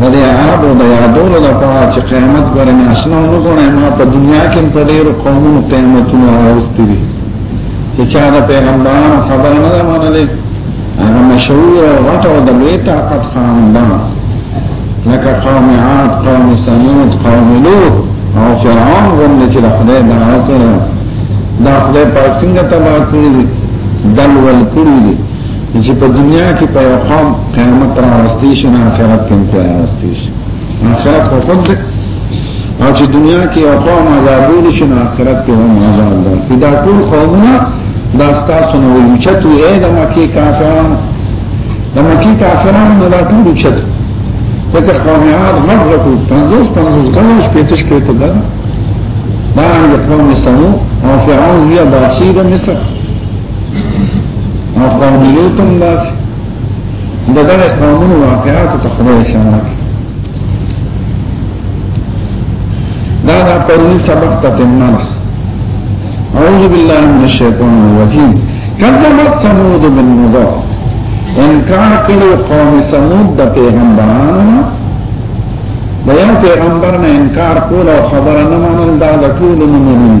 د دې عربو د یادولو لپاره چې قیامت ګورې نه آشنا وګورې ما په دنیا کې په ډېرو قومونو قیامتونه راوستي دي چې چا د پیغمبرانو خبره نه ده منلې هغه مشهور او غټ او د لوی طاقت خاوندان لکه قوم عاد قوم ثمود قوم لوط او فرعون غوندې چې د خدای د عربو دا خدای پاک څنګه تبا کړی دل ول کړی چې په دنیا کې په یو قوم قیامت راوستي شي نه آخرت کې په راوستي شي آخرت په خود ده او چې دنیا کې یو قوم عذابول شي نه آخرت کې هم عذاب ده پیدا ټول قومونه دا ستاسو نه وي چې ته یې د مکه کافران د مکه کافران نه راټول شي ځکه قوم عاد مغرق 50 50 غلش پېتش کې ته ده دا یو قوم سمو او فرعون یا باطل مصر او قوم لوط هم داسې د دغه قومونو واقعاتو ته خدای اشاره کوي دا دا پرونی سبق ته تمنه اعوذ بالله من الشیطان الرجیم کذبت ثمود بالنذر انکار کړو قوم ثمود د پیغمبرانو د یو پیغمبر نه انکار کول او خبره نه منل دا د ټول نه منل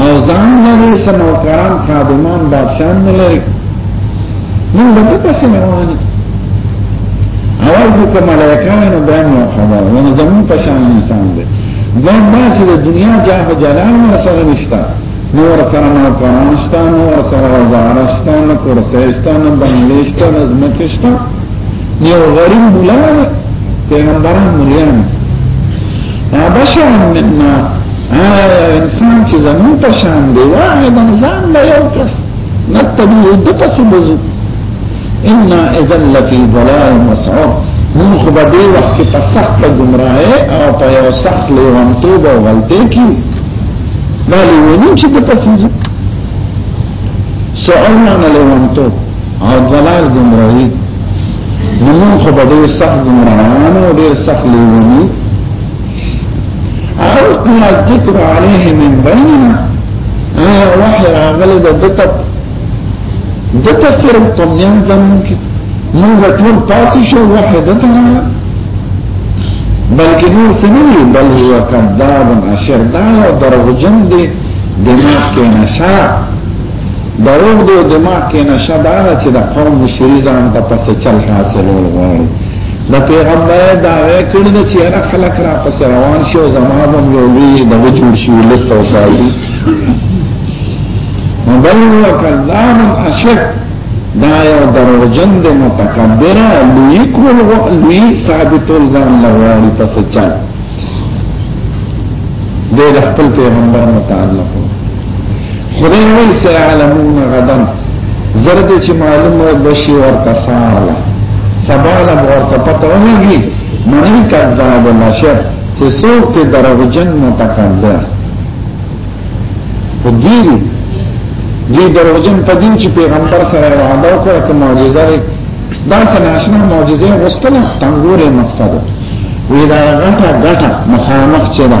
او ځان لري سمو کرام خادمان بادشاہ نه لري نو دغه پسې رواني اول خو کومه لکانو بیان او خبر نو زمون په شان انسان دی ځان باسي د دنیا جاه جلال سره نشتا نور سره نو پرانشتا نور سره وزارشتا نو کرسیشتا نو بنگلیشتا نو زمکشتا یو غریب مولا پیغمبران مليان بشر منا انسان چې زمون په شان دی واحد ځان له یو کس نتبع د پس بزو ان اذا لفي ضلال مسعور نو خو به دی وخت په سخت گمراهه او په یو سخت لیوانتوب او غلطه کې دا لیونی چې د پس بزو سعورنا لیوانتوب او دلال گمراهی نمون خو به دیر سخت گمراهان و دیر سخت لیونی اغلقنا الذکر علیه من بیننا آیا وحی راغلی دا دتا دتا صرف طمیان زمان کی مونږ ټول پاتې شو وحی دتا بلکې نور سنوي بل هو کذاب اشر دا درغجن دي دماغ کې نشه دروغ دی او دماغ کې نشه دا ده چې د قوم مشري ځان ته پسې چل حاصلول غواړي د پیغمبر دا وکړ د چې هر خلک را پسې روان شي او زما به یو لوی د وجود شي لسو کوي بل هو کلام اشد دا یو دروژن د متکبر لوی کول لوی ثابتول ځان لغواړي پسې چل د خپل پیغمبر متعلق خدای وی سيعلمون غدا زرد چې معلومه بشي ورته سارلا سبا له ورته پته ونګي منی کذاب نشر چې څوک ته دروژن متکبر ودیری دی دروژن په دین چې پیغمبر سره وعده وکړه کوم معجزه دا سناشنا معجزه غوښتله تنګوره مقصد وی دا غټه غټه مخامخ چې دا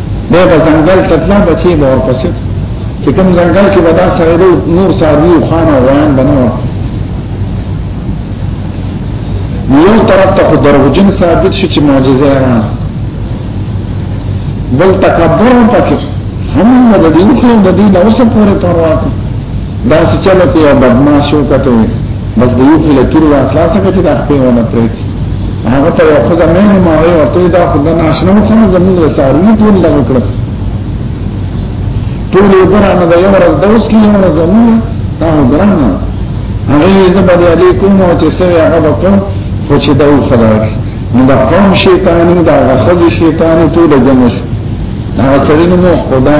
به په ځنګل کې تلل بچي به ورپسې چې کوم ځنګل کې ودا سره دی نور ساروی خان او روان بنو یو طرف ته دروژن ثابت شي چې معجزه را بل تکبر پکې هم د دې خو د دې نو څه پورې پروا کوي دا چې چلو کې یو بدمعاش یو کته بس د یو خله تور واخلا څنګه چې دا خپل ونه پرې هغه ته یو خزه مې نه ماوي ورته دا خدای ناشنه مو خو زموږ ساري ټول لګ کړ ټول یې ګرانه دا یو ورځ د اوس کې یو ورځ زموږ دا ګرانه هغه یې زبر علیکم او چې سره هغه کوم خو چې دا یو خدای نو دا قوم شیطانی دا غخذ شیطانی ټول جمع شو دا سړی نو خدا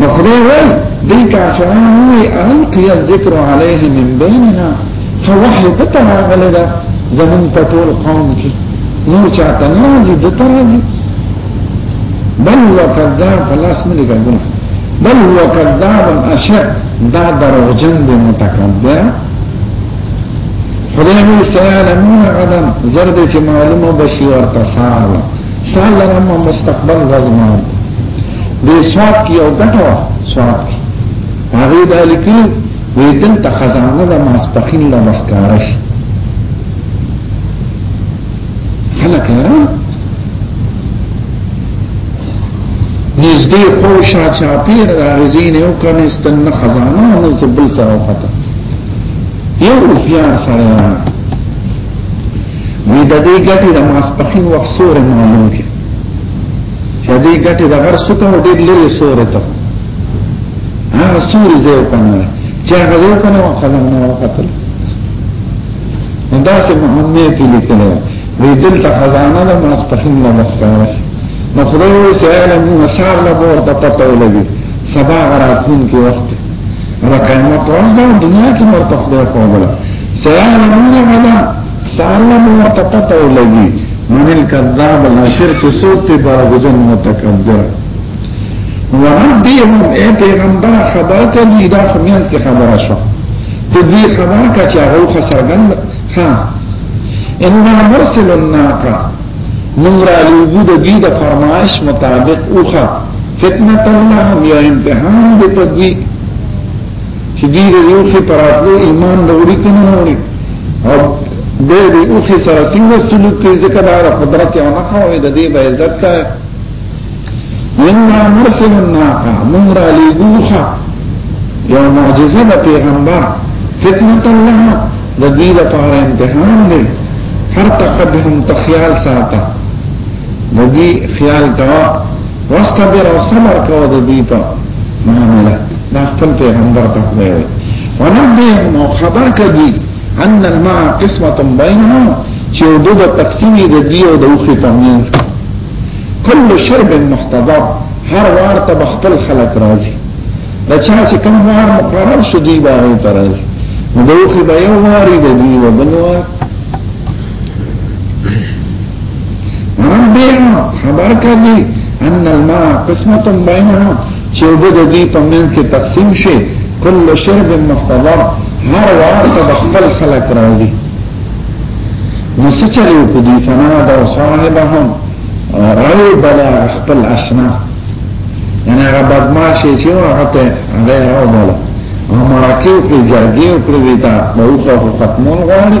نو خدای وایي دې کافرانو وي القي الذکر عليه من بيننا فوحي دتر غلې دا زمون په ټول قوم کې نور چاته نازي دتر راځي بل هو کذاب فلاس ملي ګرځنه بل هو کذاب اشد دا دروغجن دی متکبر خدای وی سیالمون غدن زرد چې معلومه بشي ورته ساوه سال لرم او مستقبل وزمان دې سواد کې او ګټه سواد کې هغه د لیکل وې دن ته خزانه د ماسپخین له مخکاره شي خلک یې نږدې خو شا چا پیر راځین یو کنه ستن خزانه او زبل سره وخته یو پیار سره وی د دې ګټې د ماسپخین وخت سورې معلوم کې چې دې ګټې د غر سکه ډېر لري سورې ته هغه سورې زه وکنه چې هغه زه وکنه وخلم نه وکتل دا سه مهمه کې لیکل وی دلته خزانه د ماسپخین له مخکې نو خدای وی سهل موږ سار له ورته پته ولګي سبا راتلون کې وخت دا قیامت ورځ د دنیا کې ورته خدای په ولا سهل موږ سارنا مو ورته پته ولګي من الكذاب الاشر چې څوک ته دروغجن متکبر وربهم اے پیغمبر خبر ته دی دا خمیاس کې خبره شو ته دې خبر کا چې هغه خسرګن ها ان مرسل الناقه نمر علی بود دی د فرمایش مطابق اوخه فتنه الله یا امتحان دې په دې چې دې د یو خې پراتلو ایمان وروړي کنه وروړي او د دې او خې سره څنګه سلوک کوي ځکه دا قدرت یو نه کوي د دې به عزت کوي ان مرسل الناقه ممر علی ګوخه یو معجزه د پیغمبر فتنه الله د دې لپاره امتحان دی هر تقدم تخیال ساته د دې خیال کوا واستبر او صبر کوه د دې په معاملې دا خپل پیغمبر ته خدای وي ونبههم او خبر کدي ان الماء قسمه بينهم چې د دوه تقسیم د دې او د اوخه په منځ کل شرب محتضر هر وار ته خپل خلق راځي دا چا چې کوم وار مقرر شدي باندې ترځي نو دوخه به یو واری د دې وبنوه نام بیا خبر کردی ان الماء قسمت بینها چې وبو د دې په منځ کې تقسیم شي کل شرب مختبر هر وار ته خپل خلق راځي نو سچره په دې فنا دا صاحبهم راوي بلا خپل اشنا یعنی هغه بدمعاش چې هغه ته هغه راوړل او مراکیو په جرګیو پر ویتا نو خو ختمون غواړي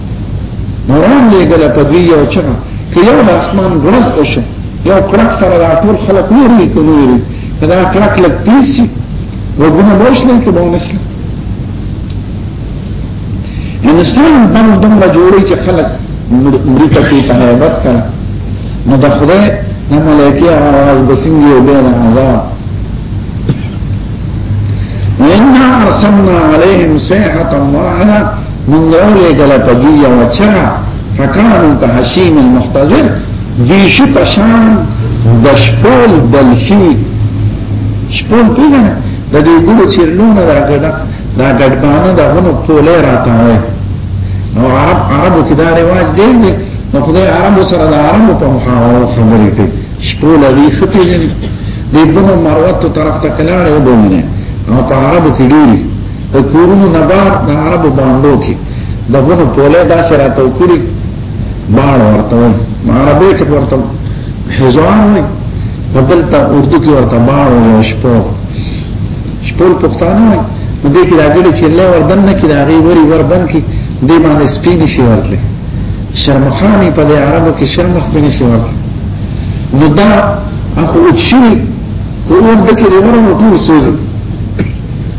نوران لګل په دی یو چا کې یو د اسمان غرز وشه یو کړک سره د ټول خلک نوري کوي دا کړک لګ تیسی وګونه بوشنه کې به ونشي انسان بم دم جوړي چې خلک امریکا کې تهابت کړه نو د خدای نه ملایکی آواز بسنګي او بیا نه عذاب وإنا أرسلنا عليهم صيحة واحدة من راولې ګلا پدی یو چا فکانو ته حشیم المحتضر دی شي پشان د شپول بلسی شپول پیژنه د دې ګلو چیرلونه راګډه دا ګډبانه دا غنو ټوله راته وای نو عرب عربو کې دا رواج دی نو خدای عربو سره د عربو په محاوره خبرې کوي شپول وی خپل دې بنو مروت طرف ته کلاړ وبونه او په عربو کې ډیری د کورونو نه بار د عربو باندو کې د غونو پوله داسې راته وکړي باړ ورته وي عربي کې ورته حزوان وي بدلته اردو کې ورته باړ وي شپو شپول پښتانه وي نو دې کې راغلي چې الله وردن نه کې راغي وری وردن کې دې باندې سپی نشي ورتلې شرمخانی په دې عربو کې شرمخ به نشي ورتلې نو دا اخو چې کوم د کې ورنه ټول سوزي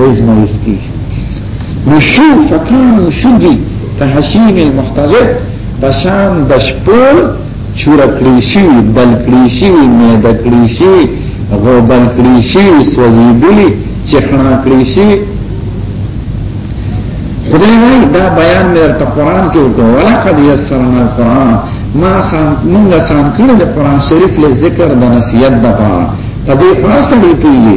رئیس مریض کی نشو فکان شدی تحسین المحتضر پشان دشپول چورکلیشی بلکلیشی میدکلیشی غوبلکلیشی سوزیدلی چخناکلیشی خدای وای دا بیان مې درته قران کې وکړو ولقد یسرنا القران ما سان موږ سان کړل د قران شریف له ذکر د نصیحت د پاره په دې خاصه دی پیلي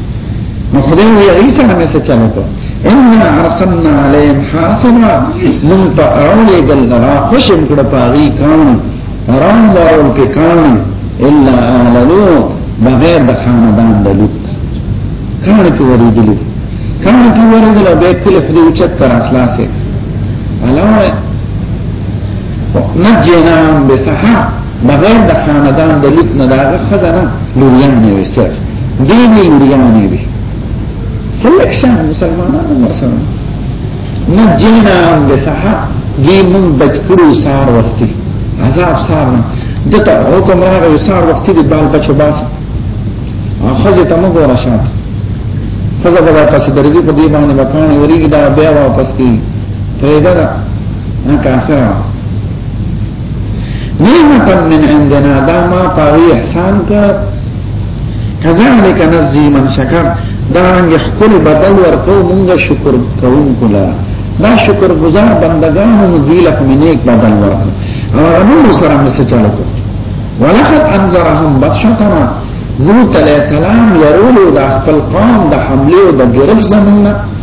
نو خدای وی عیسی نه څه چلو کو ان ارسلنا علیهم حاصبا من تعالی دل را خوشم کړه پاغي کان رام دارو په کان الا اهل لوط بغیر د خاندان د لوط کان په وری دي کان په وری دل به کله خدای چت تر اخلاصه علاوه نجینا بسحاب بغیر د خاندان د لیک نه داغه خزانه لوریان نه وي صرف دی نه لوریان نه وي سلیکشن مسلمانانو مسلمان نه جنا هم به صحه دی مون بچپړو سار وختي عذاب سار نه دته حکم راغی سار وختي د بال بچو باس خزه ته موږ ورشات خزه به پس درځي په دې باندې وکانه وریګ دا بیا واپس کی پیدا نه کافر نعمتا من عندنا دا ما پاوی احسان کا کذالک نزی من شکر دا رنگ خپل بدل ورکو مونږ شکر کوون کلا دا شکر گزار بندگانو مدیلک منیک بدل ورکو او رنو سره مسه چالو کو ولقد انذرهم بطشتنا لوط علیہ السلام يرولو دا خپل قوم دا حمله دا گرفت زمونه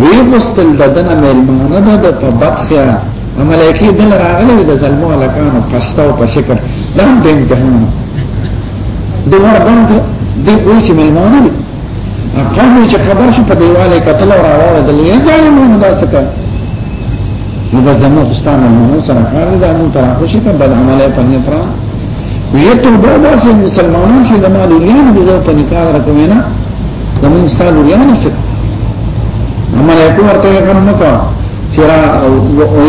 وی مستل ددنه ملمانه ده د په بخیا ملائکی دل راغلی د ظلمو لکانو پښتو په شکل دا د امتحان د ور باندې د اوس چې ملمانه دي قوم چې خبر شو په دیواله قتل او راوړل د لوی ظالمانو دا څه کوي نو د زمو استاد نو سره کار دا نو تر خوشی ته بد عمله په نه فرا وی ته دا داسې مسلمانان چې زموږ لوی د زړه په نکاح راکوي نه زمون ستالو یې نه څه ملائکه ورته کوم نه کا چې را او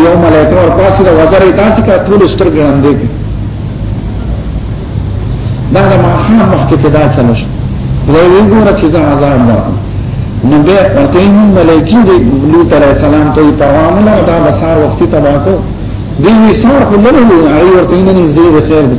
یو ملائکه ور پاسې دا وزر تاسو کا ټول سترګې اندې دا د ماخام مخکې کې دا چلو شو دا یو ګوره چې ځان عذاب ورکړي نو به ورته هم ملائکه دې لوط علیہ السلام ته پیغام له دا بسار وختي تباکو دې وی سار په لره نه اړ ورته نه نږدې خیر دی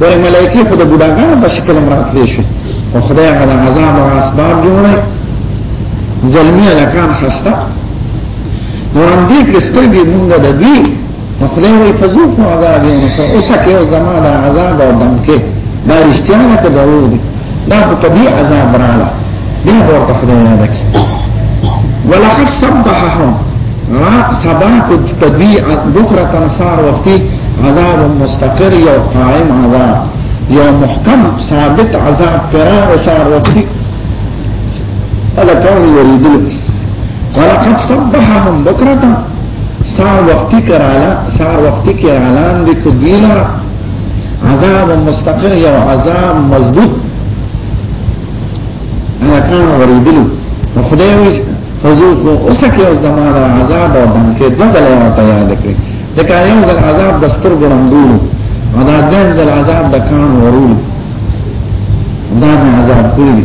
ګوره ملایکی خود بډاګانو په شکل مراد دی شي او خدای غل عذاب او اسباب جوړه ظلمي الکان خسته نورم دې کې سترګې مونږ د دې خدای وي فزوق عذاب یې اوسه کې زمانه عذاب او دم کې دا رښتیا نه ته ضروري دا خو طبيعي عذاب رااله بیا ورته خدای نه دکی ولقد صبحهم را سبات تدوی بکرة تنصار وقتی عذاب مستقر یو قائم عذاب یو محکم ثابت عذاب ترار سار وقتی الا کون یریدل ولقد صبحهم بکرة سار وقتی کرالا سار وقتی کرالا اندکو دیلارا عذاب مستقر یو عذاب مضبوط انا کان وریدلو نو خدای وی فذوقوا اسکه او زمانه عذاب او دنکه دزل او تیار کړی د کان یو ځل عذاب د ستر ګرندول او دا دیم ځل عذاب د کان ورول دا عذاب کړی